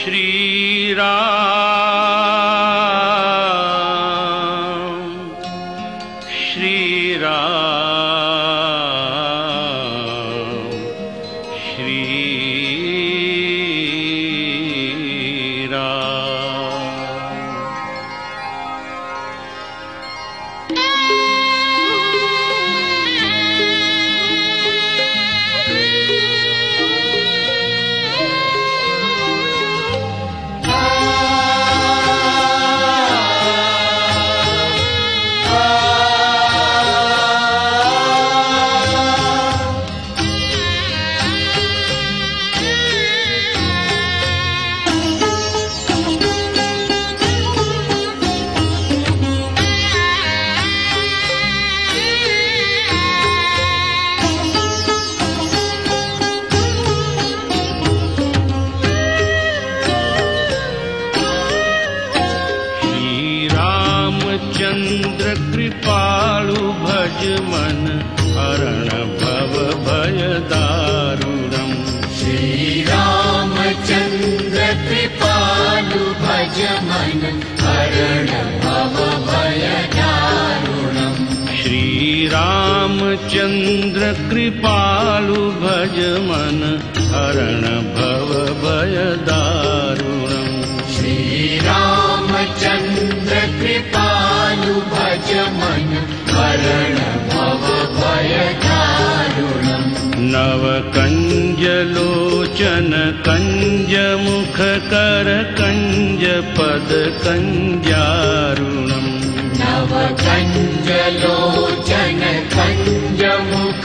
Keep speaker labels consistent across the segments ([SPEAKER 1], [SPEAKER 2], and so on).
[SPEAKER 1] श्रीराम श्रीराम श्रीरा चन्द्र कृपालु भज मन हरण भव भय दारुणम्
[SPEAKER 2] श्रीरामचन्द्र कृपालु भज मन हरण भव भय दारुणम्
[SPEAKER 1] नव कञ्जलोचन कञ्ज मुख कर कञ्ज पद कञ्जारुणम्
[SPEAKER 2] नव कञ्जलोचन कञ्जमुख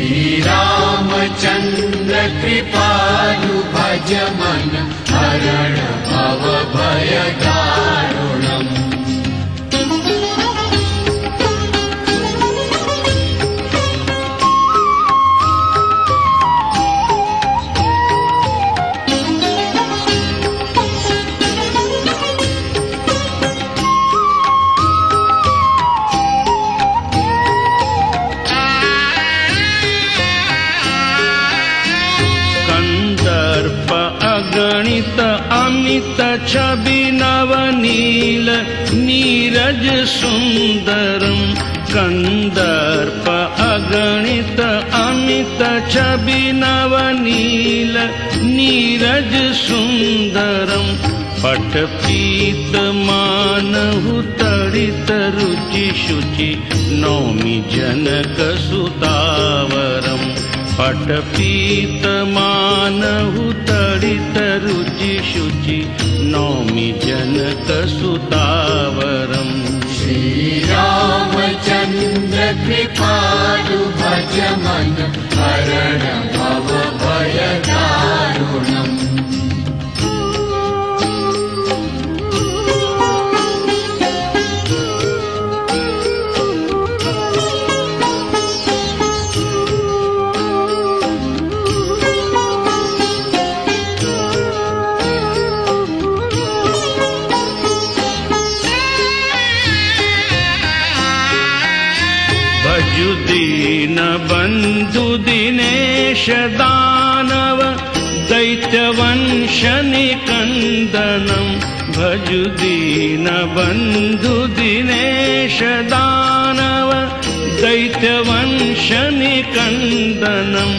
[SPEAKER 1] श्रीरामचन्द्र कृपालु भज मन हरण भव भय दारुणम् सुन्दरम् कन्दर्प अगणित अमित छवि नवनील नीरज सुन्दरम् पटपीत मानहु तडित रुचि शुचि नौमि जनक सुतावरम् पटपीत मानहु तडित रुचि शुचि नौमि जनक
[SPEAKER 2] कृपालु भज
[SPEAKER 1] दिनेश दानव दैत्यवंश निकन्दनम् भजु दीन बन्धु दिनेश दानव दैत्यवंश निकन्दनम्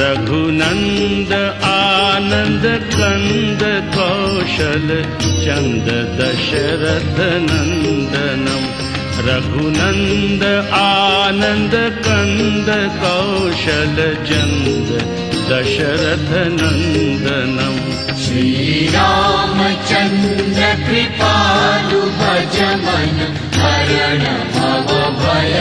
[SPEAKER 1] रघुनन्द आनन्द कन्द कौशल चन्द दशरथ नन्दनम् रघुनन्द आनन्द कन्द कौशल चन्द दशरथ नन्दनम्।
[SPEAKER 2] श्रीरामचन्द्र कृपालु भज मन हरण भव भय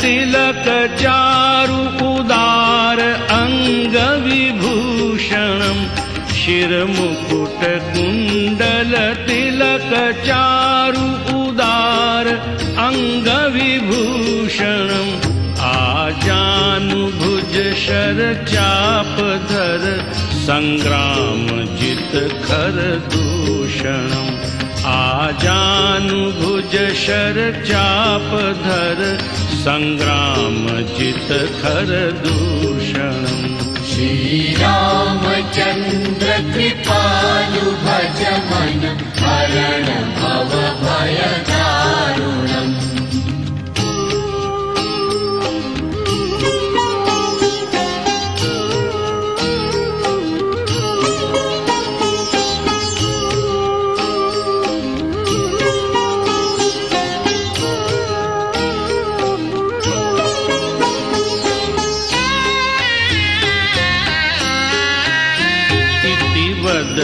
[SPEAKER 2] तिलक चारु उदार अङ्गविभूषण
[SPEAKER 1] शिरमुकुट गुण्डल तिलक चारु उदार अङ्गविभूषण आजान भुज शरचाप धर खर दूषणम् आजानुभुज शर चापधर सङ्ग्राम जित खर दूषणम्
[SPEAKER 2] श्रीरामचन्द्र कृपालु भज मन हरण भव भय दारुणम्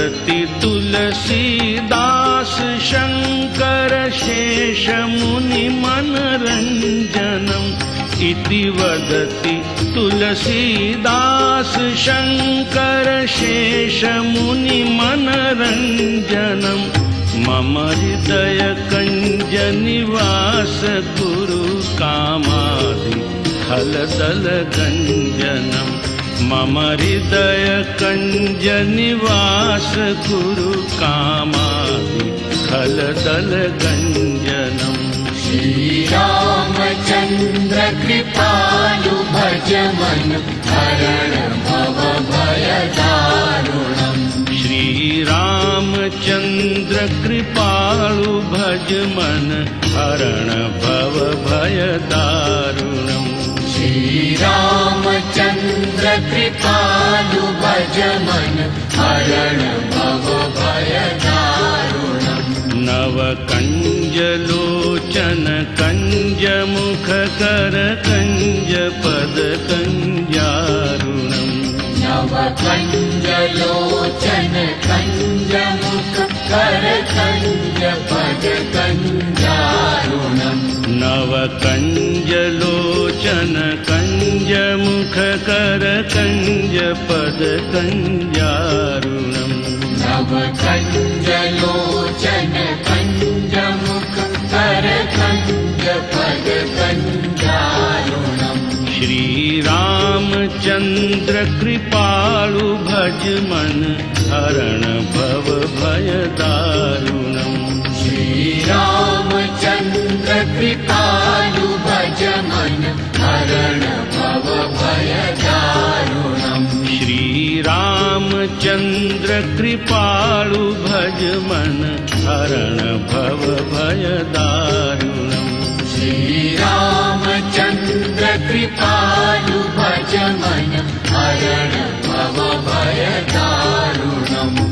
[SPEAKER 1] वदति तुलसीदास शङ्कर शेषमुनिमनरञ्जनम् इति वदति तुलसीदास शङ्कर शेषमुनिमनरञ्जनम् मम हृदय कञ्जनिवास कुरु कामादि खलदल गञ्जनम् मम हृदय कञ्जनिवास कुरु कामादि खलदल गञ्जनम्
[SPEAKER 2] श्रीरामचन्द्र कृपालु भज मन हरण भव भय दारुणम्
[SPEAKER 1] श्रीरामचन्द्र कृपाळु भज मन हरण भव भय दारुणम्
[SPEAKER 2] श्रीरामचन्द्र कृपालु भज मन हरण भव भय दारुणम्
[SPEAKER 1] नव कञ्जलोचन कञ्जमुख कर कञ्ज पद कञ्जारुणम्
[SPEAKER 2] नव कञ्जमुख कर कञ्ज पद कञ्जारुणम्
[SPEAKER 1] नव कञ्जलोचन कञ्जमुख कर कञ्ज पद कञ्जारुणम्
[SPEAKER 2] नव कञ्जलोचन कञ्जमुख कर कञ्ज पद कञ्जारुणम्
[SPEAKER 1] श्रीरामचन्द्र कृपाळु भज मन हरण भव भय दारुणम्
[SPEAKER 2] श्रीरामचन्द्र कृपालु श्रीरामचन्द्र कृपालु भज मन हरण भव भय दारुणम्
[SPEAKER 1] श्रीरामचन्द्र कृपालु भज मन हरण भव भय दारुणम्